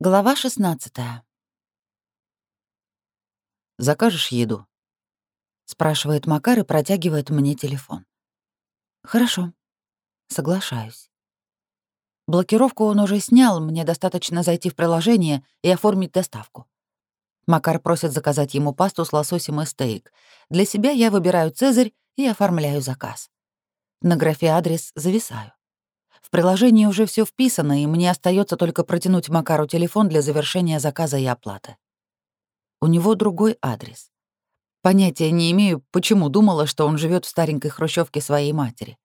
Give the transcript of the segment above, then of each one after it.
Глава 16 «Закажешь еду?» — спрашивает Макар и протягивает мне телефон. «Хорошо. Соглашаюсь. Блокировку он уже снял, мне достаточно зайти в приложение и оформить доставку. Макар просит заказать ему пасту с лососем и стейк. Для себя я выбираю «Цезарь» и оформляю заказ. На графе адрес зависаю. В приложении уже все вписано, и мне остается только протянуть Макару телефон для завершения заказа и оплаты. У него другой адрес. Понятия не имею, почему думала, что он живет в старенькой хрущевке своей матери.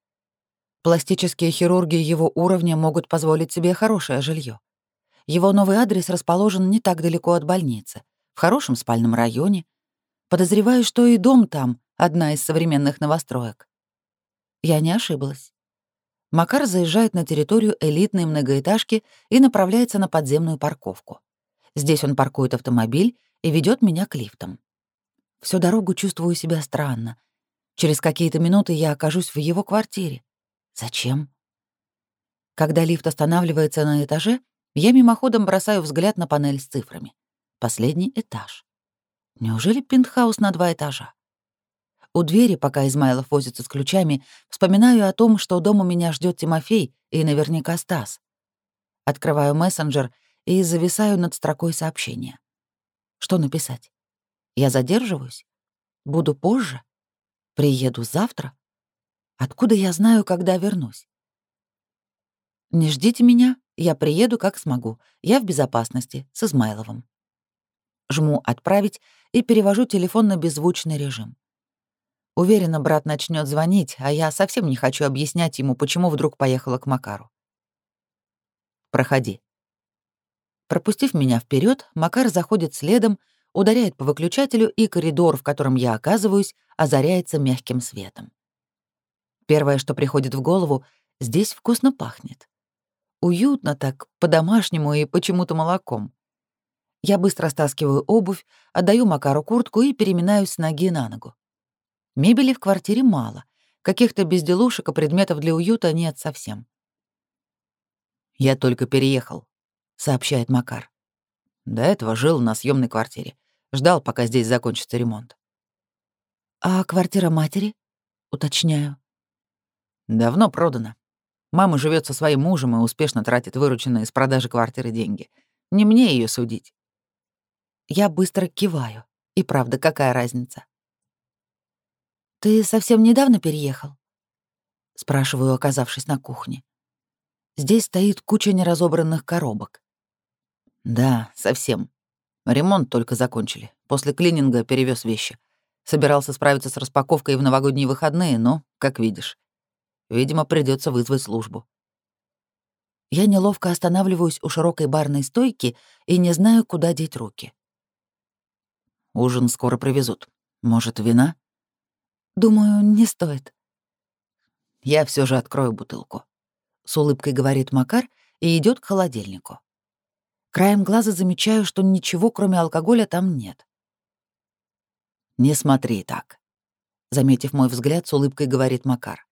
Пластические хирурги его уровня могут позволить себе хорошее жилье. Его новый адрес расположен не так далеко от больницы, в хорошем спальном районе. Подозреваю, что и дом там — одна из современных новостроек. Я не ошиблась. Макар заезжает на территорию элитной многоэтажки и направляется на подземную парковку. Здесь он паркует автомобиль и ведет меня к лифтам. Всю дорогу чувствую себя странно. Через какие-то минуты я окажусь в его квартире. Зачем? Когда лифт останавливается на этаже, я мимоходом бросаю взгляд на панель с цифрами. Последний этаж. Неужели пентхаус на два этажа? У двери, пока Измайлов возится с ключами, вспоминаю о том, что дома меня ждет Тимофей и наверняка Стас. Открываю мессенджер и зависаю над строкой сообщения. Что написать? Я задерживаюсь? Буду позже? Приеду завтра? Откуда я знаю, когда вернусь? Не ждите меня, я приеду, как смогу. Я в безопасности, с Измайловым. Жму «Отправить» и перевожу телефон на беззвучный режим. Уверена, брат начнет звонить, а я совсем не хочу объяснять ему, почему вдруг поехала к Макару. Проходи. Пропустив меня вперед, Макар заходит следом, ударяет по выключателю, и коридор, в котором я оказываюсь, озаряется мягким светом. Первое, что приходит в голову, здесь вкусно пахнет. Уютно так, по-домашнему и почему-то молоком. Я быстро стаскиваю обувь, отдаю Макару куртку и переминаюсь с ноги на ногу. Мебели в квартире мало, каких-то безделушек и предметов для уюта нет совсем. «Я только переехал», — сообщает Макар. До этого жил на съемной квартире. Ждал, пока здесь закончится ремонт. «А квартира матери?» — уточняю. «Давно продана. Мама живет со своим мужем и успешно тратит вырученные из продажи квартиры деньги. Не мне ее судить». Я быстро киваю. И правда, какая разница? Ты совсем недавно переехал? спрашиваю, оказавшись на кухне. Здесь стоит куча неразобранных коробок. Да, совсем. Ремонт только закончили. После клининга перевез вещи. Собирался справиться с распаковкой в новогодние выходные, но, как видишь, видимо, придется вызвать службу. Я неловко останавливаюсь у широкой барной стойки и не знаю, куда деть руки. Ужин скоро привезут. Может, вина? Думаю, не стоит. Я все же открою бутылку. С улыбкой говорит Макар и идет к холодильнику. Краем глаза замечаю, что ничего, кроме алкоголя, там нет. «Не смотри так», — заметив мой взгляд, с улыбкой говорит Макар.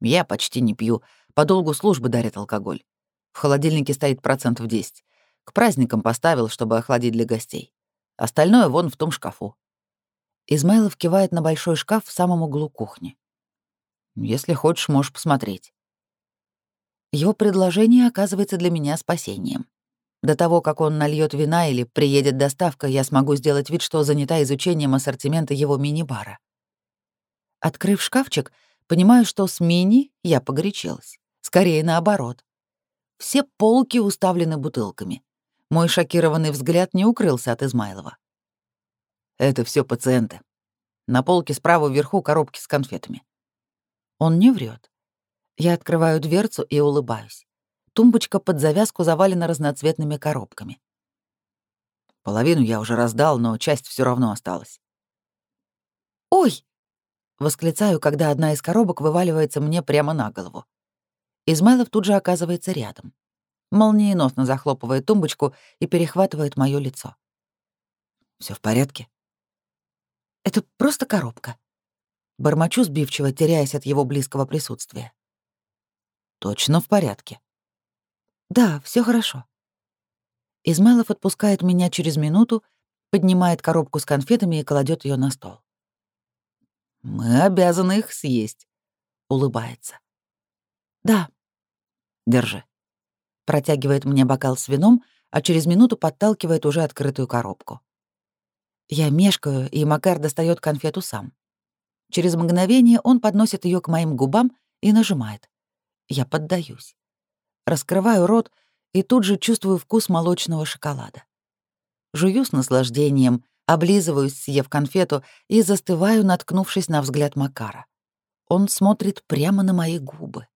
«Я почти не пью, по долгу службы дарят алкоголь. В холодильнике стоит процентов 10. К праздникам поставил, чтобы охладить для гостей. Остальное вон в том шкафу. Измайлов кивает на большой шкаф в самом углу кухни. «Если хочешь, можешь посмотреть». Его предложение оказывается для меня спасением. До того, как он нальет вина или приедет доставка, я смогу сделать вид, что занята изучением ассортимента его мини-бара. Открыв шкафчик, понимаю, что с мини я погорячилась. Скорее наоборот. Все полки уставлены бутылками. Мой шокированный взгляд не укрылся от Измайлова. Это все пациенты. На полке справа вверху коробки с конфетами. Он не врет. Я открываю дверцу и улыбаюсь. Тумбочка под завязку завалена разноцветными коробками. Половину я уже раздал, но часть все равно осталась. «Ой!» — восклицаю, когда одна из коробок вываливается мне прямо на голову. Измайлов тут же оказывается рядом. Молниеносно захлопывает тумбочку и перехватывает мое лицо. Все в порядке?» Это просто коробка. Бормочу сбивчиво, теряясь от его близкого присутствия. Точно в порядке. Да, все хорошо. Измайлов отпускает меня через минуту, поднимает коробку с конфетами и кладет ее на стол. Мы обязаны их съесть, улыбается. Да. Держи. Протягивает мне бокал с вином, а через минуту подталкивает уже открытую коробку. Я мешкаю, и Макар достает конфету сам. Через мгновение он подносит ее к моим губам и нажимает. Я поддаюсь. Раскрываю рот и тут же чувствую вкус молочного шоколада. Жую с наслаждением, облизываюсь, съев конфету, и застываю, наткнувшись на взгляд Макара. Он смотрит прямо на мои губы.